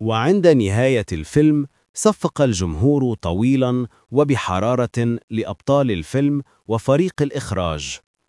وعند نهاية الفيلم صفق الجمهور طويلاً وبحرارة لأبطال الفيلم وفريق الإخراج.